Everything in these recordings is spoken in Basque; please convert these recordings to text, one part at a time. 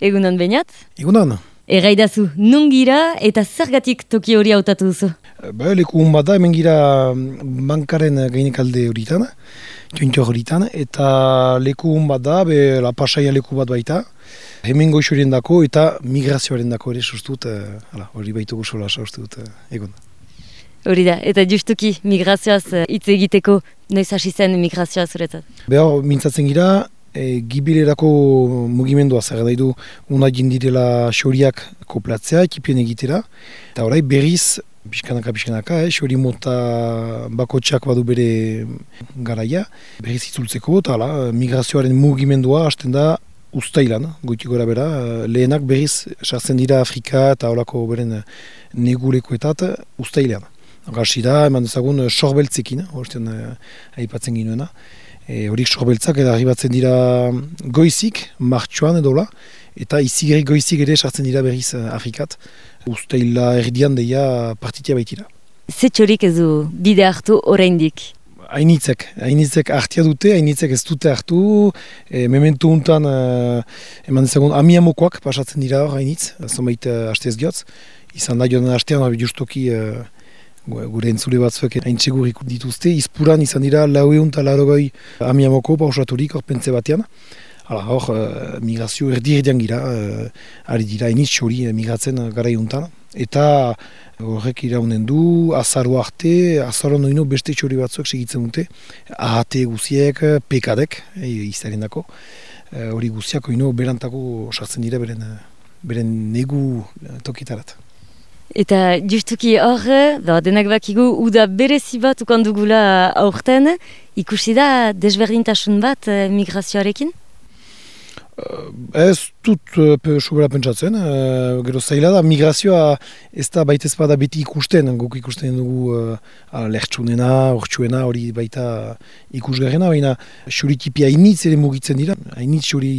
Egunon bainat? Egunon. Erraidazu, nun gira eta zergatik toki hori hautatu duzu? Ba, leku hon bada, hemen gira mm, bankaren gainekalde horitan, jointo horitan, eta leku hon bada, be, la pasaia leku bat baita, hemen goxorien dako eta migrazioaren dako ere sustut, eh, hori baitu guzola sustut, eh, egun. Hori da, eta justuki migrazioaz eh, hitz egiteko, noiz hasi zen migrazioaz zuretzat? Behar, mintzatzen gira, e, gibilerako mugimendua zer du una jindirela xoriak koplatzea, ekipien egitera. Eta orai berriz, pixkanaka, pixkanaka, eh, xori mota bakotxak badu bere garaia, berriz itzultzeko, eta ala, migrazioaren mugimendua hasten da ustailan, goitik gora bera, lehenak berriz sartzen dira Afrika eta olako beren negulekoetat ustailean. Gasi da, eman dezagun, sorbeltzekin, eh, aipatzen ginoena e, horik sorbeltzak eta arribatzen dira goizik, martxoan edo eta izi goizik ere sartzen dira berriz eh, Afrikat, usteila erdian deia partitia baitira. Zetxorik ez du bide hartu oraindik? Hainitzek, hainitzek hartia dute, hainitzek ez dute hartu, e, mementu untan, e, eman ezagun, amiamokoak pasatzen dira hor hainitz, zonbait e, hastez gehotz, izan da joan hastean, justoki, e, gure entzule batzuek hain txegur dituzte, izpuran izan dira lau egun eta larogoi amiamoko pausaturik orpentze batean. Hala, hor, uh, migrazio erdi erdian gira, uh, ari dira iniz txori uh, migratzen gara iuntan. Eta horrek iraunen du, azaro arte, azaro noino beste txori batzuek segitzen dute, ahate guziek, pekadek, e, izaren dako, hori guziak oino berantako sartzen dira beren, beren negu tokitarat. Eta justuki hor, da, denak bakigu, uda berezi bat ukandugula aurten, ikusi da desberdintasun bat eh, migrazioarekin? Uh, ez dut uh, sobera pentsatzen, uh, gero zaila da, migrazioa ez da baita ez bada beti ikusten, guk ikusten dugu uh, lehtsunena, ortsuena, hori baita ikusgarrena, baina xuritipi hainitz ere mugitzen dira, hainitz xuri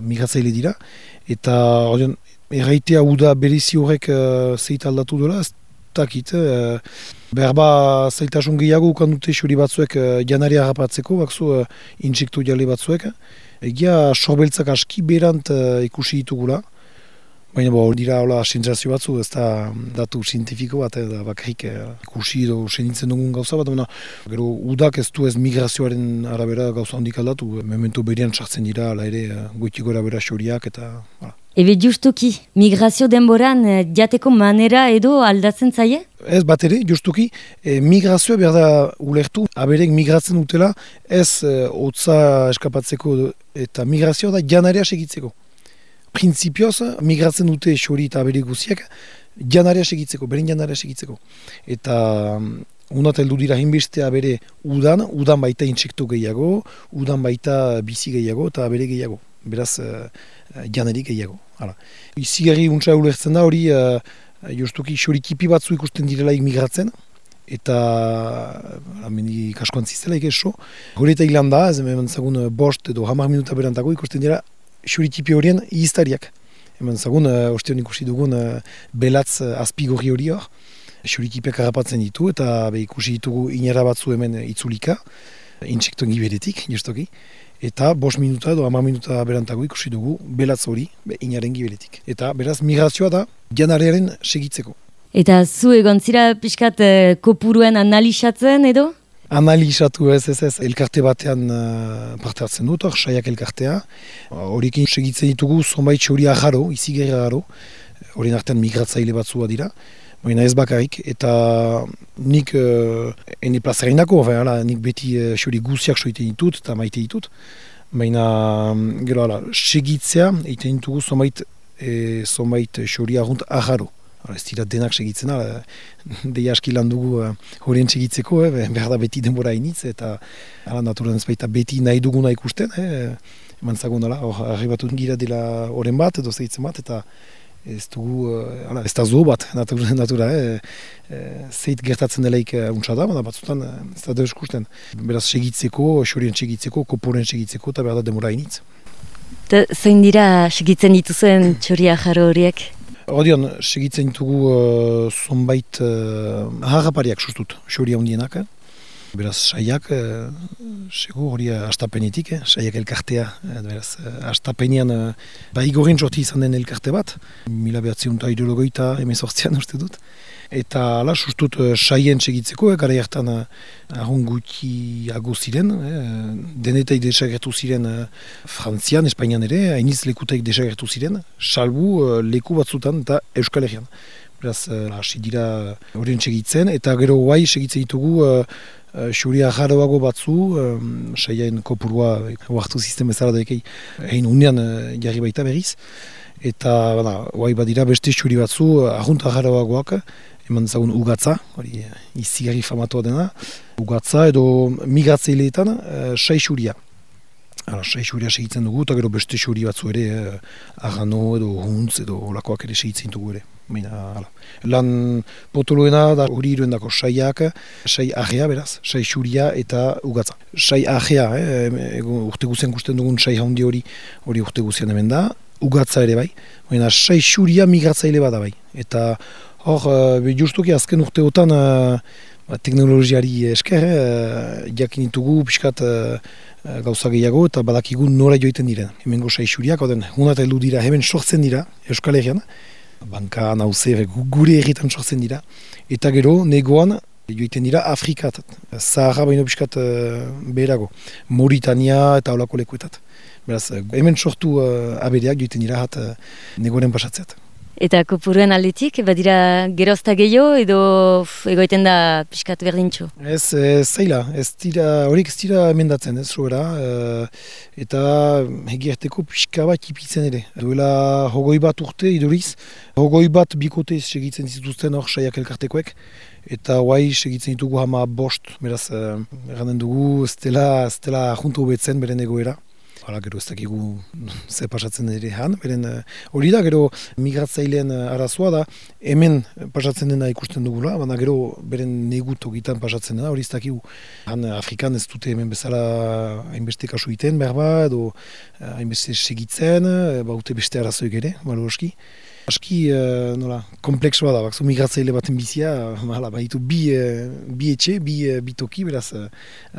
migratzaile dira, eta ordean, erraitea uda berezi horrek uh, zeit aldatu dela, ez dakit. Uh, berba zaitasun gehiago ukan dute xuri batzuek uh, janari harrapatzeko, bakzu uh, intsektu jale batzuek. Egia sorbeltzak aski berant uh, ikusi ditugula. Baina bo, dira hola sensazio batzu, ez da datu zientifiko bat, da bakarrik ikusi edo senitzen dugun gauza bat, baina gero udak ez du ez migrazioaren arabera gauza handik aldatu, memento berian sartzen dira, ala ere, goitiko arabera xoriak eta... Ebe justuki, migrazio denboran eh, jateko manera edo aldatzen zaie? Ez bat ere, justuki, e, migrazioa behar da ulertu, aberek migratzen dutela, ez e, eskapatzeko eta migrazioa da janarea segitzeko. Prinzipioz, migratzen dute xori eta aberek guziak, janarea segitzeko, berin janarea segitzeko. Eta mm, unat heldu dira hinbestea bere udan, udan baita intsektu gehiago, udan baita bizi gehiago eta abere gehiago beraz uh, janerik gehiago. Hala. Izi gari untsa ulertzen da hori uh, justuki xorikipi batzu ikusten direlaik migratzen eta amendi kaskoan ziztelaik eso. Hori eta hilan da, ez hemen zagun bost edo hamar minuta berantako ikusten dira xorikipi horien iztariak. Hemen zagun, uh, ostion ikusi dugun uh, belatz uh, azpigorri hori hor. Xorikipiak harrapatzen ditu eta be, ikusi ditugu inera batzu hemen itzulika, intsektuen giberetik, justoki eta bos minuta edo ama minuta berantago ikusi dugu belatz hori inaren gibeletik. Eta beraz migrazioa da janarearen segitzeko. Eta zu egon zira pixkat uh, kopuruen analizatzen edo? Analizatu ez ez ez elkarte batean uh, parte hartzen dut, hor saiak elkartea. Horiekin segitzen ditugu zonbait hori aharo, izi gerra aharo. Horien artean migratzaile batzua dira. Baina ez bakarrik, eta nik uh, ene plazarein dako, nik beti uh, xori guziak soite ditut eta maite ditut. Baina, mm, gero, ala, segitzea, egiten ditugu somait, e, somait xori ahunt aharo. Hala, ez dira denak segitzen, ala, deia aski lan dugu uh, horien segitzeko, eh, behar da beti denbora initz, eta ala, naturan ez baita beti nahi duguna ikusten, eh, eman zagun, ala, hor, arribatu gira dela horren bat, edo segitzen bat, eta ez dugu, uh, ez da zo bat, natura, natura eh? e, zeit gertatzen delaik untsa da, baina batzutan ez da deus kusten. Beraz segitzeko, xorien segitzeko, koporen segitzeko, eta behar da demora initz. Da, zein dira segitzen dituzen txoria jaro horiek? Odion, segitzen ditugu uh, zonbait uh, harrapariak sustut, xoria hundienak. Beraz, saiak, e, segur hori astapenetik, eh? saiak elkartea. E, beraz, astapenean, e, ba igorin sorti izan den elkarte bat, mila behatziun eta ideologoita emezortzian uste dut. Eta ala, sustut saien segitzeko, e, gara jartan ahon guti ziren, e, denetai desagertu ziren e, Frantzian, Espainian ere, hainiz lekutai desagertu ziren, salbu leku batzutan eta Euskal Herrian. Beraz, hasi dira horien segitzen, eta gero guai segitzen ditugu uh, uh, jaroago batzu, um, saiain kopurua huartu sistem ezara daikei, egin unian uh, jarri baita berriz, eta bada, guai badira beste xuri batzu, ahunta jaroagoak, eman zagun ugatza, hori izigarri famatua dena, ugatza edo migratzeileetan uh, sai xuria. Ara, sei xuria segitzen dugu, eta gero beste xuri batzu ere, eh, argano edo huntz edo olakoak ere segitzen dugu ere. Baina, Lan potoloena da hori iruen dako saiak, sai ahea beraz, sai xuria eta ugatza. Sai ahea, eh, urte guzien gusten dugun sai haundi hori, hori urte guzien hemen da, ugatza ere bai, baina sai xuria migratzaile bada bai. Eta hor, uh, justuki azken urteotan, uh, teknologiari esker, uh, jakin ditugu, piskat, uh, gauza gehiago eta badakigu nora joiten diren. Hemengo saixuriak, oden, hunat dira, hemen sortzen dira, Euskal Herrian, banka nauze gure erritan sortzen dira, eta gero negoan joiten dira Afrikat, Zahara baino biskat uh, beherago, Mauritania eta olako lekuetat. Beraz, hemen sortu uh, abereak joiten dira hat uh, negoaren pasatzeat. Eta kopuruen aldetik, badira gerozta gehiago edo egoiten da pixkat berdintxo? Ez, ez zaila, ez dira, horik ez dira emendatzen, ez zuera, e, eta egierteko pixka bat ipitzen ere. Duela hogoi bat urte iduriz, hogoi bat bikote segitzen zituzten hor saiak elkartekoek, eta guai segitzen ditugu hama bost, beraz, e, dugu, ez dela, ez dela juntu betzen beren egoera. Hala, gero ez dakigu ze pasatzen ere han, beren eh, hori da, gero migratzailean eh, arazoa da, hemen pasatzen dena ikusten dugula, baina gero beren neguto gitan pasatzen dena, hori ez dakigu. Han Afrikan ez dute hemen bezala hainbeste kasu iten, behar ba, edo eh, hainbeste segitzen, baute beste arazoik ere, malo Aski, uh, nola, komplexoa da, bakzu migratzaile baten bizia, hala, baitu bi, uh, bi etxe, bi, uh, bi toki, beraz,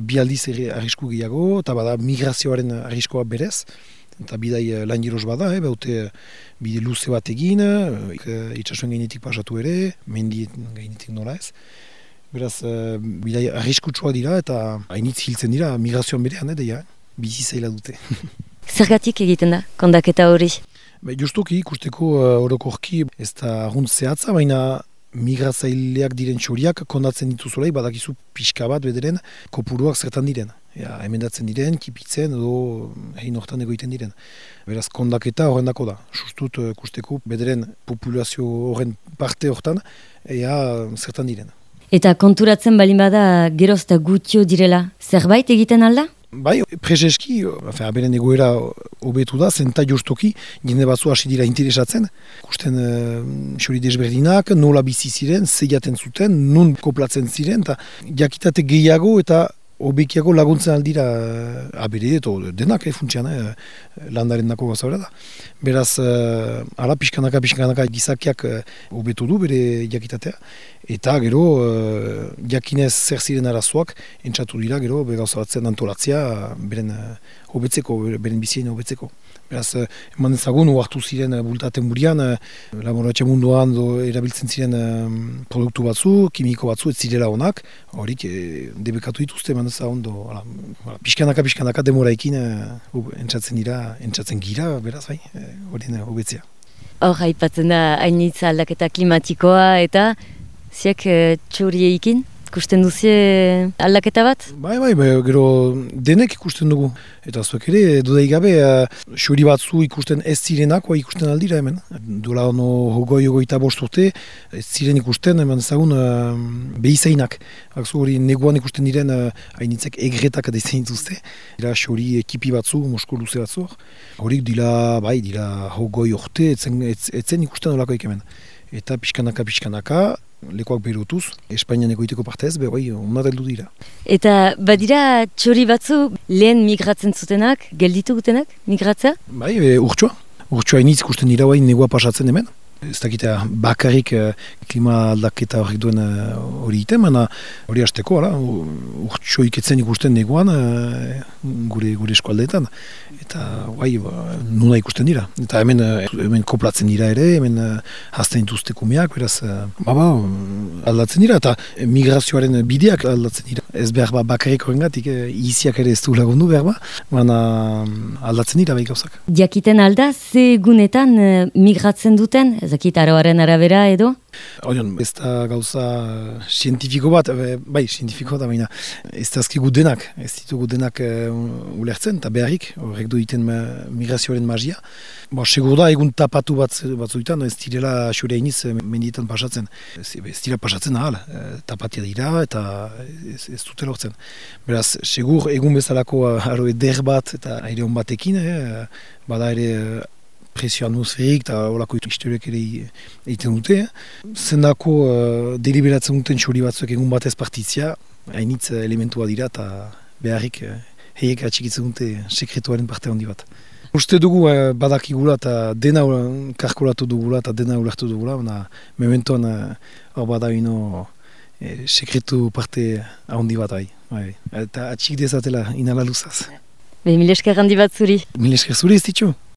bi aldiz arrisku gehiago, eta bada migrazioaren arriskoa berez, eta bidai lan jiroz bada, eh, baute bide luze bat egin, itxasuen gainetik pasatu ere, mendi gainetik nola ez. Beraz, bidai arriskutsua dira, eta hainitz hiltzen dira migrazioan berean, eh, deia, bizi zaila dute. Zergatik egiten da, kondaketa hori? Be, justuki ikusteko uh, orokorki ez da ahunt zehatza, baina migratzaileak diren txoriak kondatzen dituzulei badakizu pixka bat bederen kopuruak zertan diren. Ja, emendatzen diren, kipitzen edo egin hortan egoiten diren. Beraz, kondaketa horren da. Justut uh, ikusteko bederen populazio horren parte hortan ea zertan diren. Eta konturatzen balin bada gerozta gutio direla, zerbait egiten alda? Bai, prezeski, aberen egoera hobetu da, zenta justoki, jende batzu hasi dira interesatzen. Kusten uh, desberdinak, nola bizi ziren, zeiaten zuten, nun koplatzen ziren, eta jakitate gehiago eta obekiago laguntzen aldira uh, abere edo denak, eh, funtsian, eh, landaren nako da. Beraz, uh, ala pixkanaka, pixkanaka gizakiak hobetu uh, du bere jakitatea. Eta gero, uh, jakinez zer ziren arazoak, entzatu dira, gero, begauza batzen antolatzea, beren hobetzeko, beren bizien hobetzeko. Beraz, eh, eman ezagun, uartu ziren uh, bultaten burian, uh, munduan do, erabiltzen ziren produktu batzu, kimiko batzu, ez zirela honak, horik e, debekatu dituzte eman ezagun, do, ala, ala, pixkanaka, pixkanaka demoraikin uh, entzatzen dira, entzatzen gira, beraz, bai, hori uh, hobetzea. Hor, haipatzen da, hainitz aldaketa klimatikoa eta ziak uh, txurieikin? Ikusten duzie aldaketa bat? Bai, bai, bai, gero denek ikusten dugu. Eta zuek ere, dudai gabe, uh, batzu ikusten ez zirenak, ikusten aldira hemen. Dola ono hogoi hogoi eta urte, ez ziren ikusten, hemen zagun, uh, behizainak. Akzu hori neguan ikusten diren, uh, hainitzek egretak adezen dituzte. Dira xuri ekipi batzu, mosko luze batzu. Horik dila, bai, dila hogoi urte, etzen, etzen ikusten olako hemen. Eta pixkanaka, pixkanaka, lekoak berotuz, Espainian egoiteko partez, behoi, onat heldu dira. Eta badira txori batzu lehen migratzen zutenak, gelditu gutenak, migratza? Bai, e, urtsua. Urtsua iniz ikusten dira guai negua pasatzen hemen. ez dakita bakarrik uh, klima aldaketa horrek duen hori uh, iten, baina hori hasteko, urtsoik etzen ikusten negoan uh, gure, gure eskualdeetan. Eta guai, ba, nuna ikusten dira. Eta hemen, hemen koplatzen dira ere, hemen hazten dituzte kumeak, beraz, uh, ba, ba, aldatzen dira, eta migrazioaren bideak aldatzen dira. Ez behar ba, bakarrik horrengatik, eh, iziak ere ez du lagundu behar ba, baina aldatzen dira bai gauzak. Jakiten alda, ze gunetan migratzen duten, ezakit aroaren arabera edo? Orion, ez da gauza zientifiko bat, bai, zientifiko da baina ez da azki denak, ez ditugu denak uh, ulertzen, eta beharrik, horrek du iten migrazioaren magia. Bo, segur da, egun tapatu bat, batzuetan, ez direla xure iniz mendietan pasatzen. Ez, ez dira pasatzen ahal, tapatia dira eta ez, ez dute lortzen. Beraz, segur, egun bezalako aro eder bat eta aire hon batekin, eh, bada ere presio atmosferik eta horako historiak ere egiten dute. Zendako uh, deliberatzen duten txori batzuk egun batez partitzia, hainitz elementua dira eta beharrik uh, heiek atxikitzen dute sekretuaren parte handi bat. Uste dugu uh, badakigula eta dena karkolatu dugula eta dena ulertu dugula, baina mementoan hor uh, bada ino sekretu parte handi bat bai. bai. Eta atxik dezatela inala luzaz. Be, milesker handi bat zuri. Milesker zuri ez ditu.